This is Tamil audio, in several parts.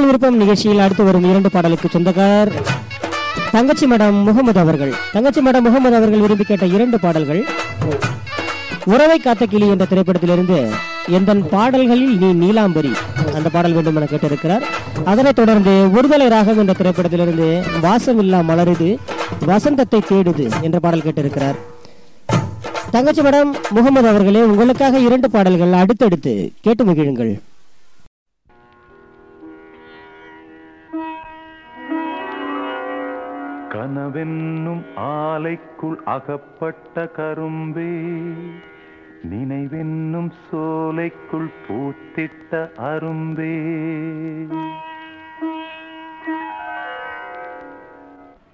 உறவுகள் விருப்பம் நிகழ்ச்சியில் அடுத்து வரும் இரண்டு பாடலுக்கு சொந்தக்கார் தங்கச்சி மடம் முகமது அவர்கள். தங்கச்சி மடம் முகமது அவர்கள் விரும்பி கேட்ட இரண்டு பாடல்கள். உறவை காத்த கிளி என்ற திரைப்படத்திலிருந்து எந்த பாடல்களில் நீ நீலாம்பரி? அந்த பாடல் வேண்டும் என கேட்டிருக்கிறார். அதனைத் தொடர்ந்து ஒருதலை ராகம் என்ற திரைப்படத்திலிருந்து வாசமில்லா மலருது வசந்தத்தை தேடுது என்ற பாடல் கேட்டிருக்கிறார். தங்கச்சி மடம் முகமது அவர்களே உங்களுக்காக இரண்டு பாடல்கள் அடுத்தடுத்து கேட்டு மகிழுங்கள். கனவென்னும் ஆலைக்குள் அகப்பட்ட கரும்பே நினைவென்னும் சோலைக்குள் பூத்திட்ட அரும்பே.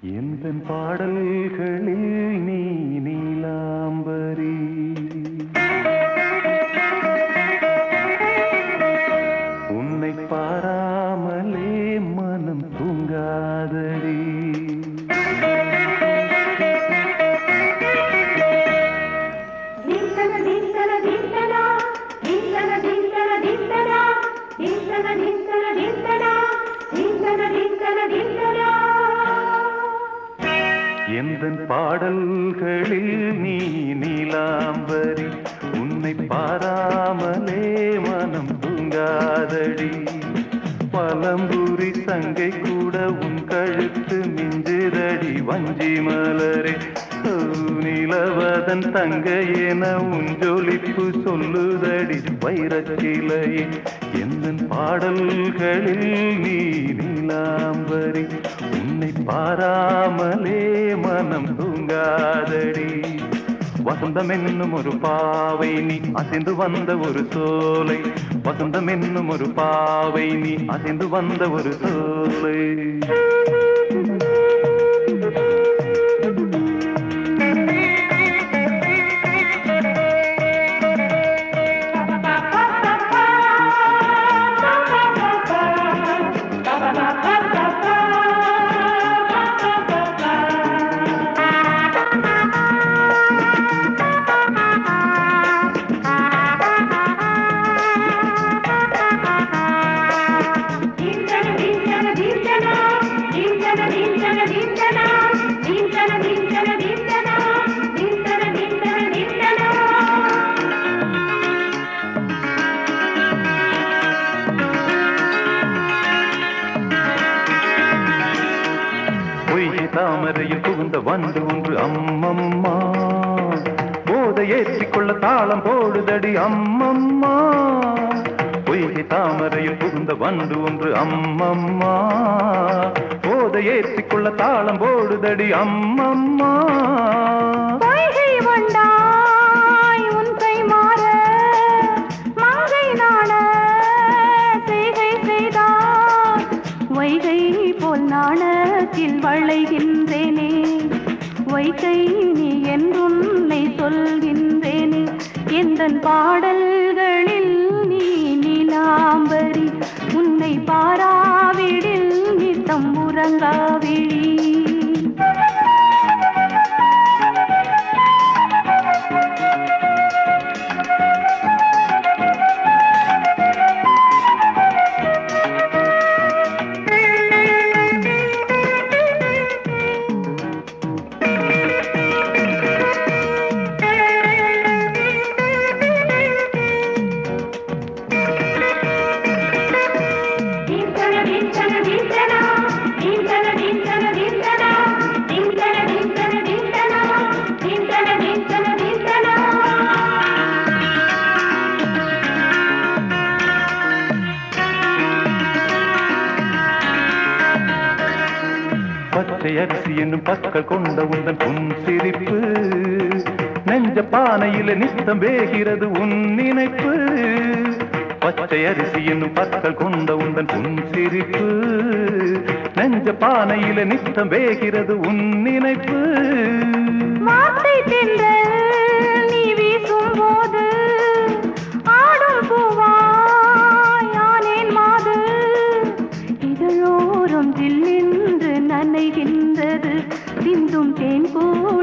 எந்த பாடல்களில் நீ நீலாம்பரே இதன் பாடல்களில் நீ நீலாம்பரி உன்னை பாராமலே மனம் தூங்காதடி. பலம்புரி சங்கை கூட உன் கழுத்து மிஞ்சு மிஞ்சுதடி வஞ்சி மலரே நிலவதன் தங்க என உன் சொல்லுதடி வைரச்சிலையே எந்தன் பாடல்களில் நீ நீலாம்பரி உன்னை பாராமலே மனம் தூங்காதடி. வசந்தம் என்னும் ஒரு பாவை நீ அசைந்து வந்த ஒரு சோலை வசந்தம் என்னும் ஒரு பாவை நீ அசைந்து வந்த ஒரு சோலை. அம்மம்மா பொய்கை தாமரையில் புகுந்த வண்டு ஒன்று அம்மம்மா. போதை ஏற்றிக்கொள்ள தாளம் போடுதடி அம்மம்மா. வைகை போல் நாணத்தில் வளைகின்றேனே வைகை நீ என்றுன்னை சொல்கின்ற எந்தன் பாடல்களில் நீ நிலாம்பரி உன்னை பாராவிடில் நித்தம் உறங்காவிழி பச்சை அரிசி என்னும் பற்கள் கொண்ட உந்தன் புன் சிரிப்பு நெஞ்ச பானையில நித்தம் வேகிறது உன் நினைப்பு. பச்சை அரிசி என்னும் பற்கள் கொண்ட உந்தன் புன் சிரிப்பு நெஞ்ச பானையில நித்தம் வேகிறது உன் நினைப்பு. வார்த்தை தென்றல் நீ வீசும் போது ஆடும் பூவாய்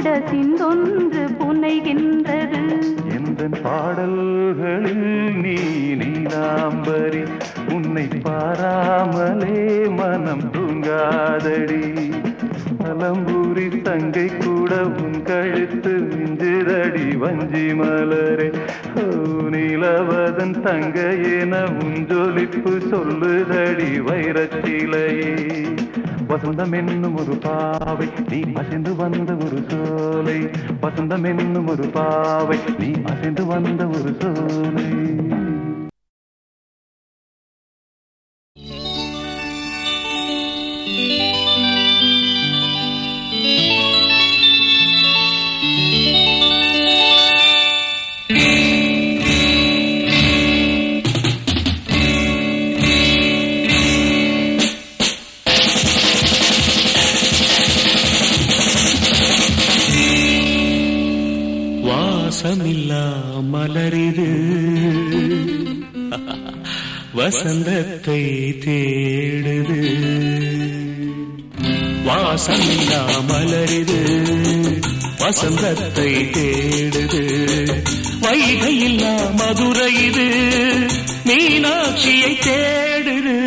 சிந்தொன்று புனைகின்றது. எந்த பாடல்களில் நீ நீலாம்பரி உன்னை பாராமலே மனம் தூங்காதடி. அலம்பூரி தங்கை கூட உன் கழுத்து மிஞ்சுதடி வஞ்சி மலரே. ஓ, தங்க என உன் ஜொலிப்பு சொல்லுதடி வைரத்திலையே வசந்தம் என்னும் ஒரு பாவை நீ அசைந்து வந்த ஒரு சோலை. வசந்தம் என்னும் ஒரு பாவை நீ அசைந்து வந்த ஒரு சோலை. வசந்தத்தை தேடுது. வாசந்தா மலரிது. வசந்தத்தை தேடுது. வைகையில்லா மதுரை இது மீனாட்சியை தேடுது.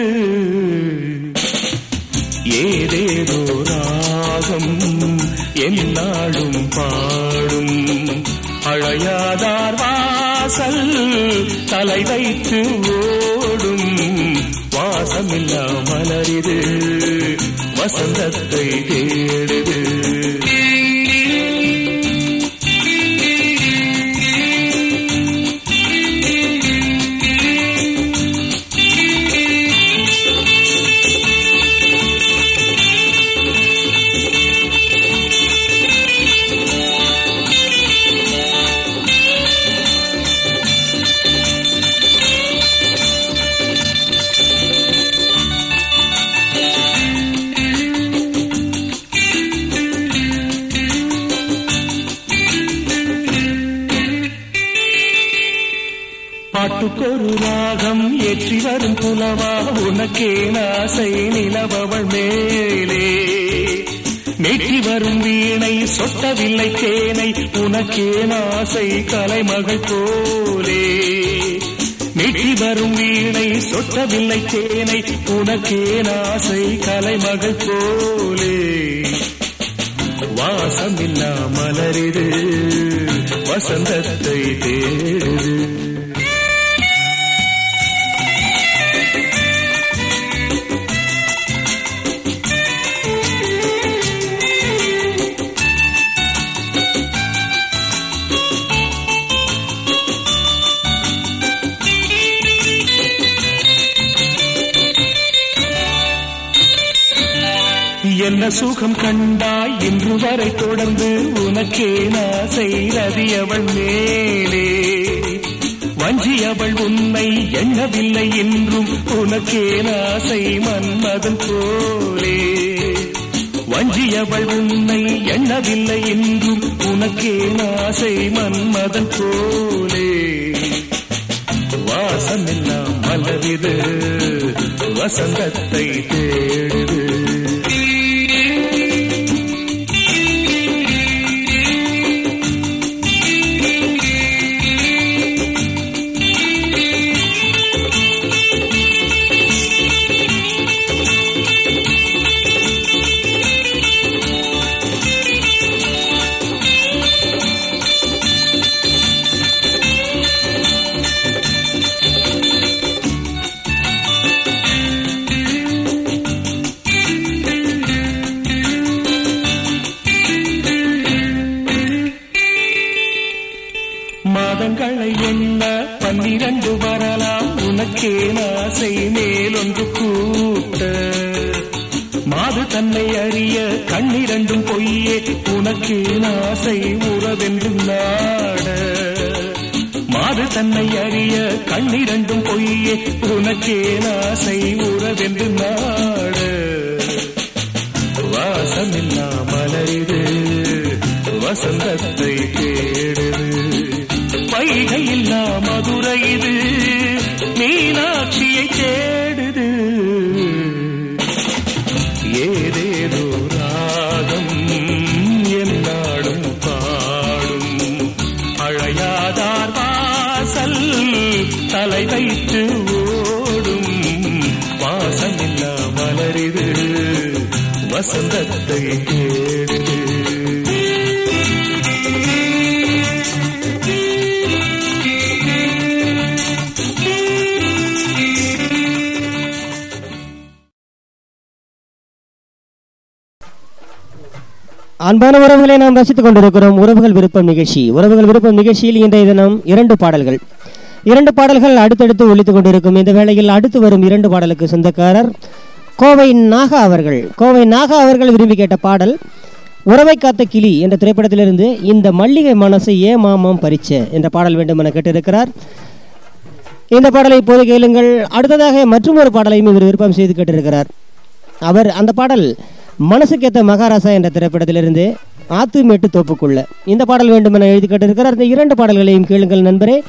ஏதேதோ ராகம் என்னாலும் பாடும். அழையாதார் வாசல் தலை வைத்து ஓ வாசமில்லா மலரிது வசந்தத்தை தேடுது. தரும் புலவா உனக்கே நாசை நிலவவள் மேலே. நெற்றி வரும் வீணை சொட்டவில்லை தேனை உனக்கே நாசை கலைமகள் போலே. நெற்றி வரும் வீணை சொட்டவில்லை தேனை உனக்கே நாசை கலைமகள் போலே. வாசமில்லா மலரிது வசந்தத்தை தேடுது என்ன சுகம் கண்டாய் இன்று வரை தொடர்ந்து உனக்கே நாசை அவள் மேலே? வஞ்சி அவள் உன்னை எண்ணவில்லை என்றும் உனக்கே நாசை மன்மதன் போலே. வஞ்சியவள் உன்னை எண்ணவில்லை என்றும் உனக்கே நாசை மன்மதன் போலே. வாசமெல்லாம் மலரிது வசந்தத்தை தேடுது. வசந்தத்தை தேடுது அன்பான உறவுகளை நாம் ரசித்துக் கொண்டிருக்கிறோம் உறவுகள் விருப்பம் நிகழ்ச்சி. உறவுகள் விருப்பம் நிகழ்ச்சியில் இன்றைய தினம் இரண்டு பாடல்கள். இரண்டு பாடல்கள் அடுத்தடுத்து ஒழித்துக் கொண்டிருக்கும். இந்த வேளையில் அடுத்து வரும் இரண்டு பாடலுக்கு சொந்தக்காரர் கோவை நாகா அவர்கள். கோவை நாகா அவர்கள் விரும்பி கேட்ட பாடல் உறவை காத்த கிளி என்ற திரைப்படத்திலிருந்து இந்த மல்லிகை மனசை ஏ மாமம் பறிச்ச என்ற பாடல் வேண்டும் என கேட்டிருக்கிறார். இந்த பாடலை இப்போது கேளுங்கள். அடுத்ததாக மற்றும் ஒரு பாடலையும் இவர் விருப்பம் செய்து கேட்டிருக்கிறார். அவர் அந்த பாடல் மனசுக்கேத்த மகாராசா என்ற திரைப்படத்திலிருந்து ஆத்துமேட்டு தோப்புக்குள்ள. இந்த பாடல் வேண்டும் என எழுதி கேட்டிருக்கிறார். இந்த இரண்டு பாடல்களையும் கேளுங்கள் நண்பரே.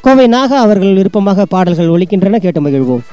கோவை நாகா அவர்கள் விருப்பமாக பாடல்கள் ஒலிக்கின்றன. கேட்டு மகிழ்வோம்.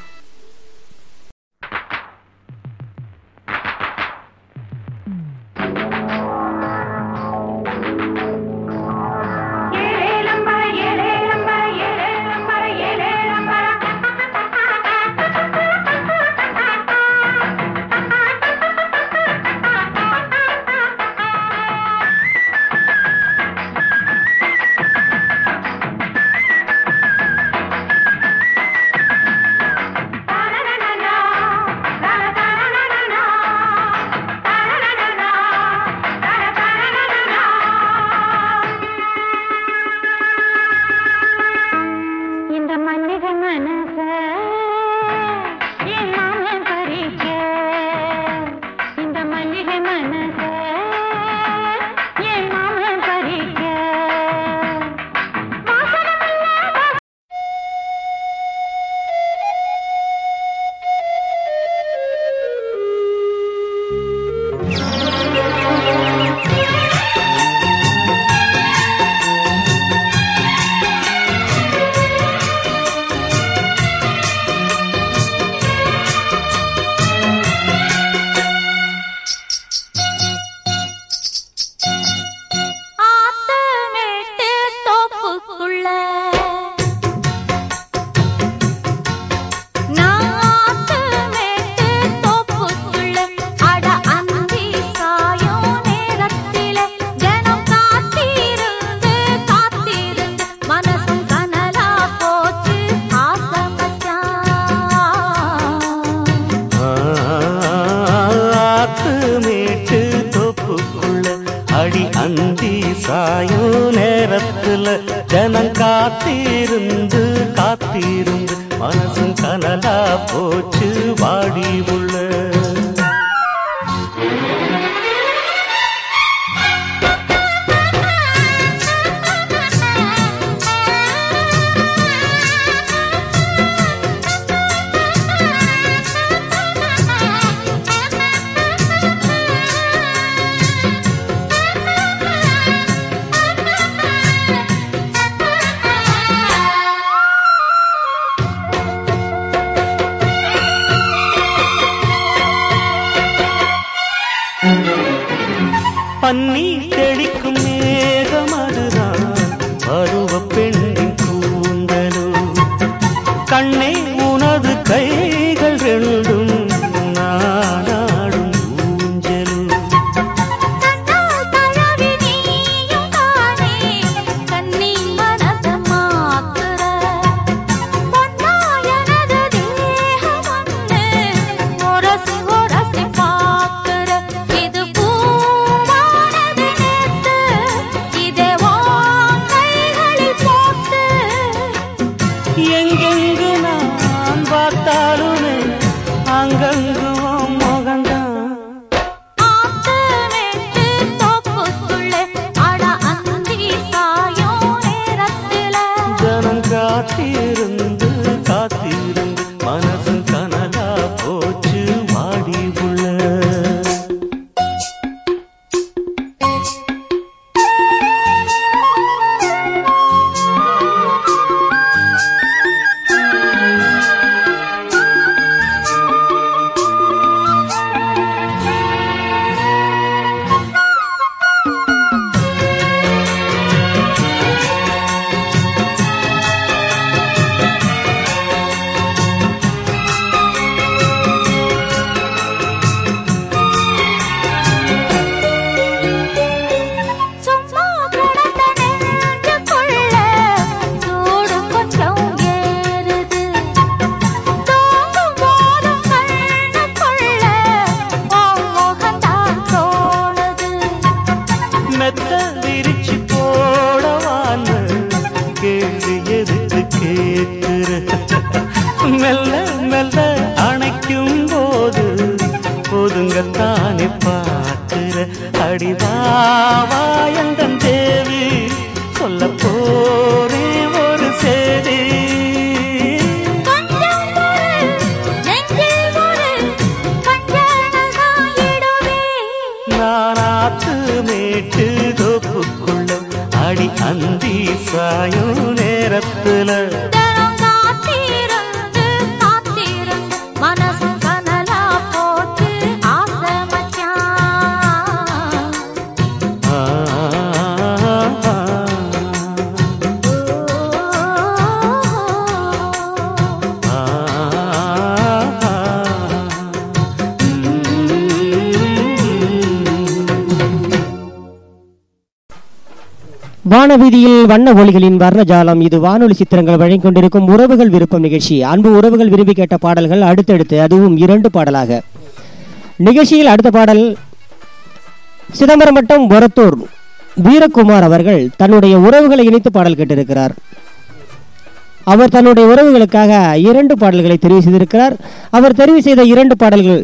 தோப்புக்குள்ள நாத்தமேட்டு বোঝ வானவீதியில் வண்ண ஒளிகளின் வர்ணஜாலம். இது வானொலி சித்திரங்கள் வழங்கிக் கொண்டிருக்கும் உறவுகள் விருப்பம் நிகழ்ச்சி. அன்பு உறவுகள் விரும்பி கேட்ட பாடல்கள் அடுத்தடுத்து அதுவும் இரண்டு பாடலாக. நிகழ்ச்சியில் அடுத்த பாடல் சிதம்பரம் வட்டம் ஒரத்தூர். வீரகுமார் அவர்கள் தன்னுடைய உறவுகளை இணைத்து பாடல் கேட்டிருக்கிறார். அவர் தன்னுடைய உறவுகளுக்காக இரண்டு பாடல்களை தெரிவு செய்திருக்கிறார். அவர் தெரிவு செய்த இரண்டு பாடல்கள்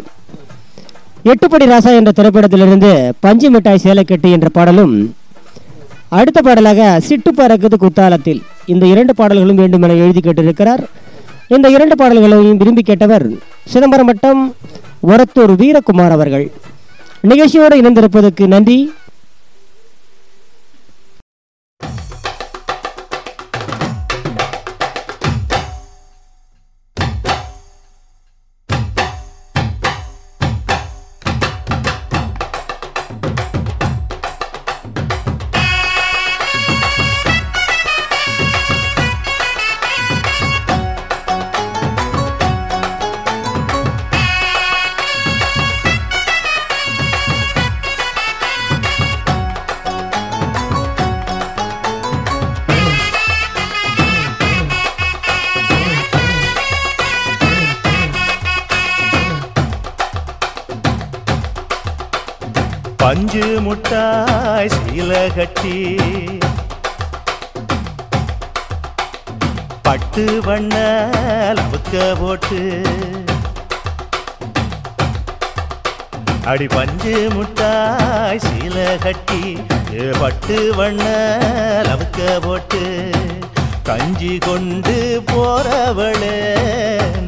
எட்டுப்படி ராசா என்ற திரைப்படத்திலிருந்து பஞ்சு மிட்டாய் சேலைக்கட்டு என்ற பாடலும் அடுத்த பாடலாக சிட்டு பறக்குது குத்தாலத்தில். இந்த இரண்டு பாடல்களும் வேண்டும் என எழுதி கேட்டிருக்கிறார். இந்த இரண்டு பாடல்களையும் விரும்பி கேட்டவர் சிதம்பரம் வட்டம் ஒரத்தூர் வீரகுமார் அவர்கள். நிகழ்ச்சியோடு இணைந்திருப்பதற்கு நன்றி. முட்டாய் கட்டி பட்டு வண்ண லவுக்க போட்டு அடி பஞ்சு முட்டாய் சீல கட்டி பட்டு வண்ண லவுக்க போட்டு கஞ்சி கொண்டு போறவளே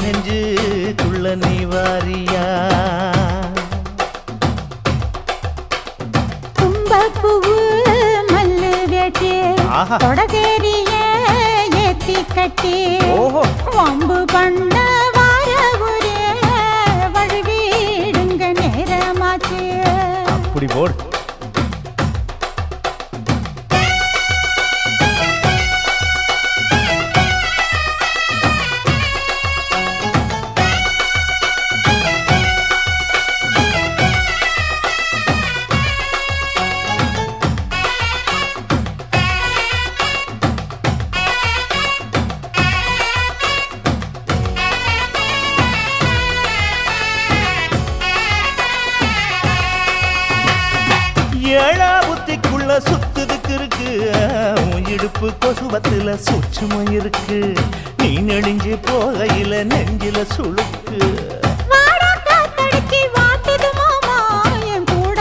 நெஞ்சு நெஞ்சுக்குள்ள நீ வாரியா தொடதேரிய ஏத்தி கட்டி. வம்பு பண்ண வார ஒரே வழுவிடுங்க நேரமாச்சு. அப்படி போடு.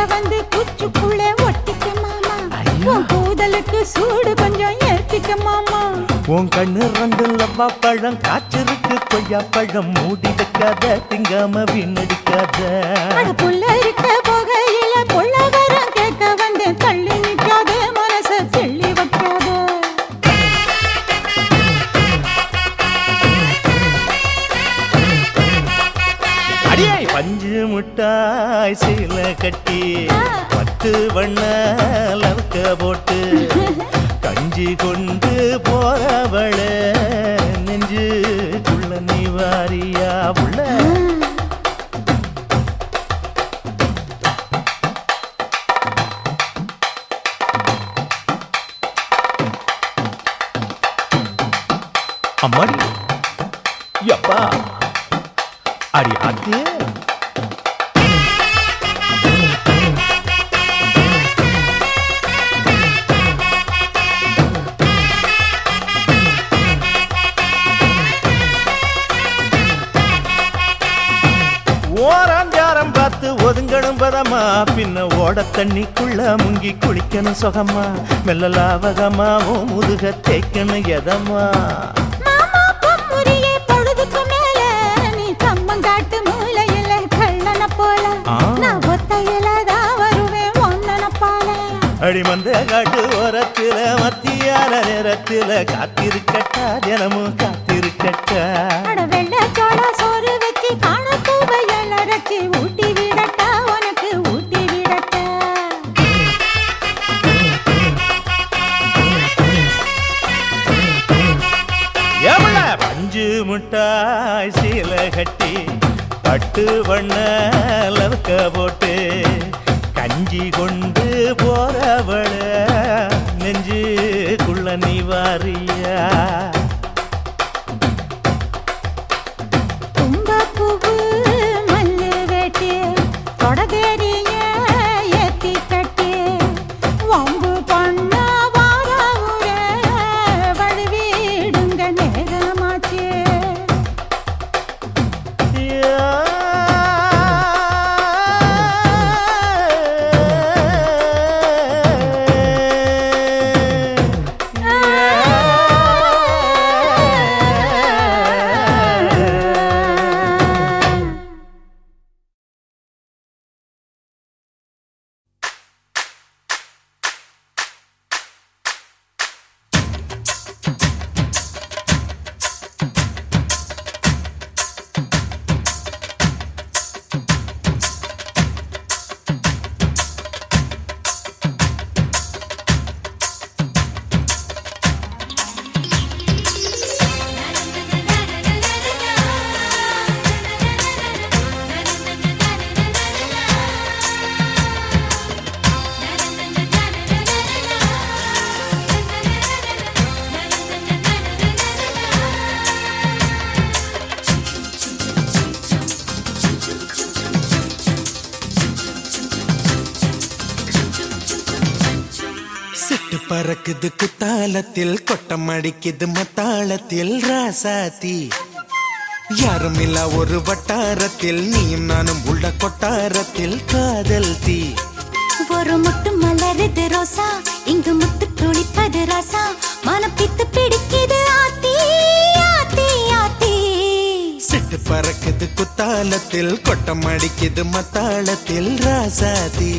வந்து குச்சுக்குள்ள ஒட்டிக்க மாமா. ஐயா. உன் கூதலுக்கு சூடு கொஞ்சம் ஏத்திக்க மாமா. உன் கண்ணு ரெண்டு லவ்வா பழம் காய்ச்சிருக்கு. கொய்யா பழம் மூடி வைக்காத திங்காம வீணடிக்காத. புள்ள இருக்க முட்டாய் சீல கட்டி பத்து வண்ண லவுக்க போட்டு கஞ்சி கொண்டு தண்ணிக்குள்ள முங்கி குளிக்கணும் சுகமா மெல்ல லாவகமாவும் முதுக தேய்க்கணும் எதமா மாமா பொம்முறியே பொழுதுக்கு மேல. நீ கம்மங்காட்டு மூலையில கள்ளன போல. ஆ. நான் ஒத்தையில தான் வருவேன் ஒன்னன போல. அடி மந்த காட்டு ஓரத்தில மத்தியான நேரத்தில காத்திருக்கட்டா தினமும் காத்திருக்கட்டா. வெள்ளை சோறு வச்சு காண பூவையல் அரைச்சி முட்டாய் சீல கட்டி பட்டு வண்ண லவக்க போட்டு கஞ்சி கொண்டு போறவள நெஞ்சுக்குள்ள நீ வாரியா? பறக்குது குத்தாலத்தில் கொட்டம் அடிக்குது மத்தாளத்தில் ராசாத்தி. யாரும் இல்ல ஒரு வட்டாரத்தில் நீயும் நானும் உள்ள கொட்டாரத்தில் காதல் தீ. ஒரு முட்டு மலருது ரோசா இங்கு முத்து துளிப்பது ராசா. மனம் பித்து பிடிக்குது ஆத்தி ஆத்தி ஆத்தி. சிட்டு பறக்குது குத்தாலத்தில் கொட்டம் அடிக்குது மத்தாளத்தில் ராசாத்தி.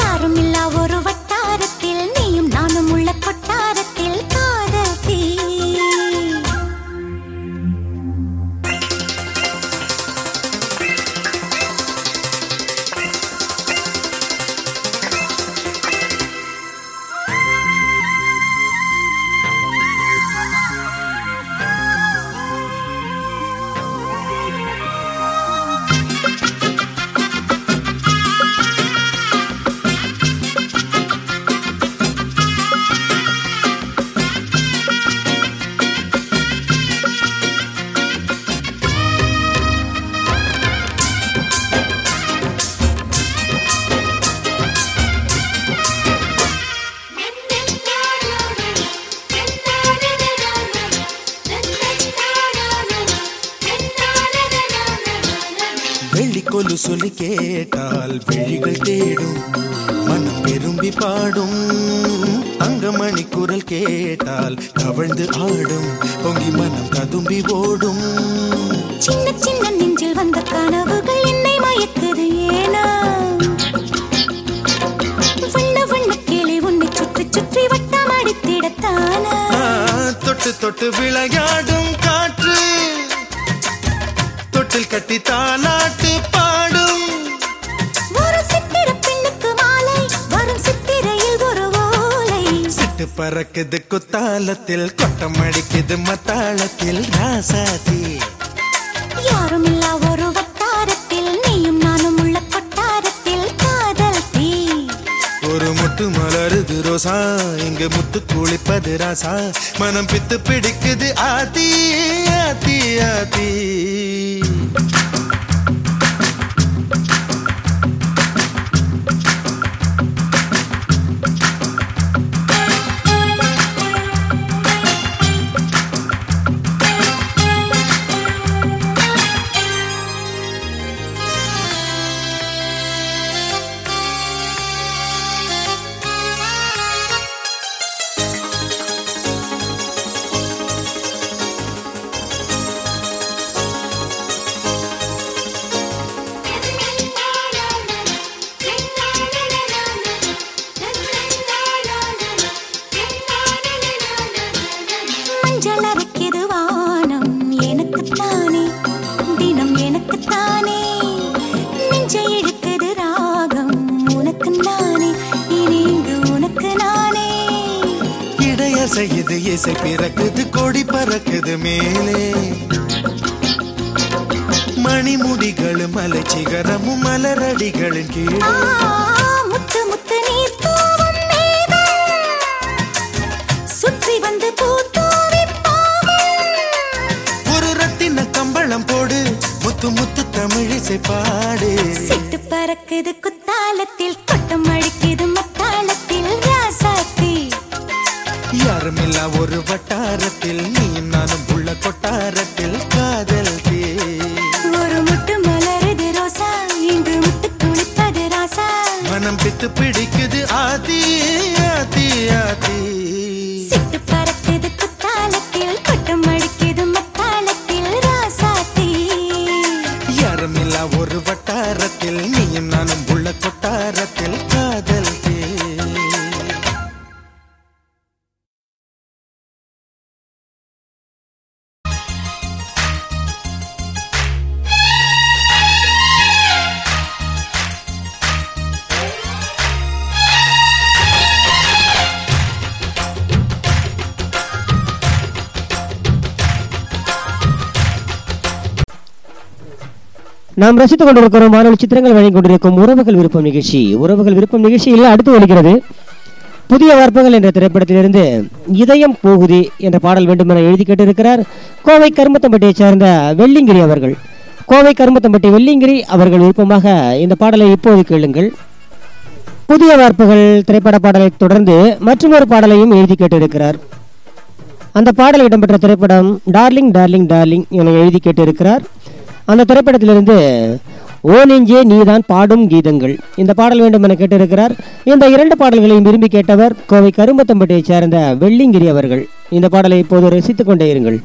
யாரும் இல்லா ஒரு வட்டாரத்தில் நீயும் உள்ள கொட்டாரத்தில் வெள்ளி கொலு சொல்லி கேட்டால் விழிகள் தேடும் மனம் விரும்பி பாடும். அங்கமணி குரல் கேட்டால் கவிழ்ந்து ஆடும் பொங்கி மனம் கதும்பி ஓடும். சின்ன சின்ன நெஞ்சில் வந்த கனவுகள் என்னை மயக்குது ஏனா? தொட்டு தொட்டு விளையாடும் காற்று தொட்டில் கட்டி தாலாட்டு பாடும். ஒரு சித்திர பெண்ணுக்கு மாலை வரும் சித்திரையில் ஒரு ஓலை. சிட்டு பறக்குது குத்தாலத்தில் கொட்டம் அடிக்குது மத்தாளத்தில் ராசாதி யாரும் இல்லா ஒரு வட்டாரத்தில் நீயும் நானும் உள்ள கொட்டாரத்தில் காதல் தீ. ஒரு முட்டு மலருது ரோசா இங்க முத்து குளிப்பது ராசா. மனம் பித்து பிடிக்குது ஆதி ஆதி Thank you. இசையுது இசை பிறக்குது கொடி பறக்குது மேலே. மணிமுடிகளும் மலை சிகரமும் மலரடிகளின் கீழே. முத்து முத்து நீர் சுற்றி கம்பளம் போடு முத்து முத்து தமிழிசை பா நாம் ரசித்துக் கொண்டிருக்கிறோம் வானொலி சித்திரங்கள் வழங்கிக் கொண்டிருக்கும் உறவுகள் விருப்பம் நிகழ்ச்சி. உறவுகள் விருப்பம் நிகழ்ச்சியில் அடுத்து வருகிறது. புதிய வார்ப்புகள் என்ற திரைப்படத்திலிருந்து இதயம் போகுதி என்ற பாடல் வேண்டும் என எழுதி கேட்டிருக்கிறார் கோவை கருமத்தம்பட்டியைச் சேர்ந்த வெள்ளிங்கிரி அவர்கள். கோவை கருமத்தம்பட்டி வெள்ளிங்கிரி அவர்கள் விருப்பமாக இந்த பாடலை இப்போது கேளுங்கள். புதிய வார்ப்புகள் திரைப்பட பாடலை தொடர்ந்து மற்றொரு பாடலையும் எழுதி கேட்டிருக்கிறார். அந்த பாடல் இடம்பெற்ற திரைப்படம் டார்லிங் டார்லிங் டார்லிங் என எழுதி கேட்டிருக்கிறார். அந்த திரைப்படத்திலிருந்து ஓ நெஞ்சே நீதான் பாடும் கீதங்கள் இந்த பாடல் வேண்டும் என கேட்டிருக்கிறார். இந்த இரண்டு பாடல்களையும் விரும்பி கேட்டவர் கோவை கரும்பத்தம்பட்டியைச் சேர்ந்த வெள்ளிங்கிரி அவர்கள். இந்த பாடலை இப்போது ரசித்துக் கொண்டே இருங்கள்.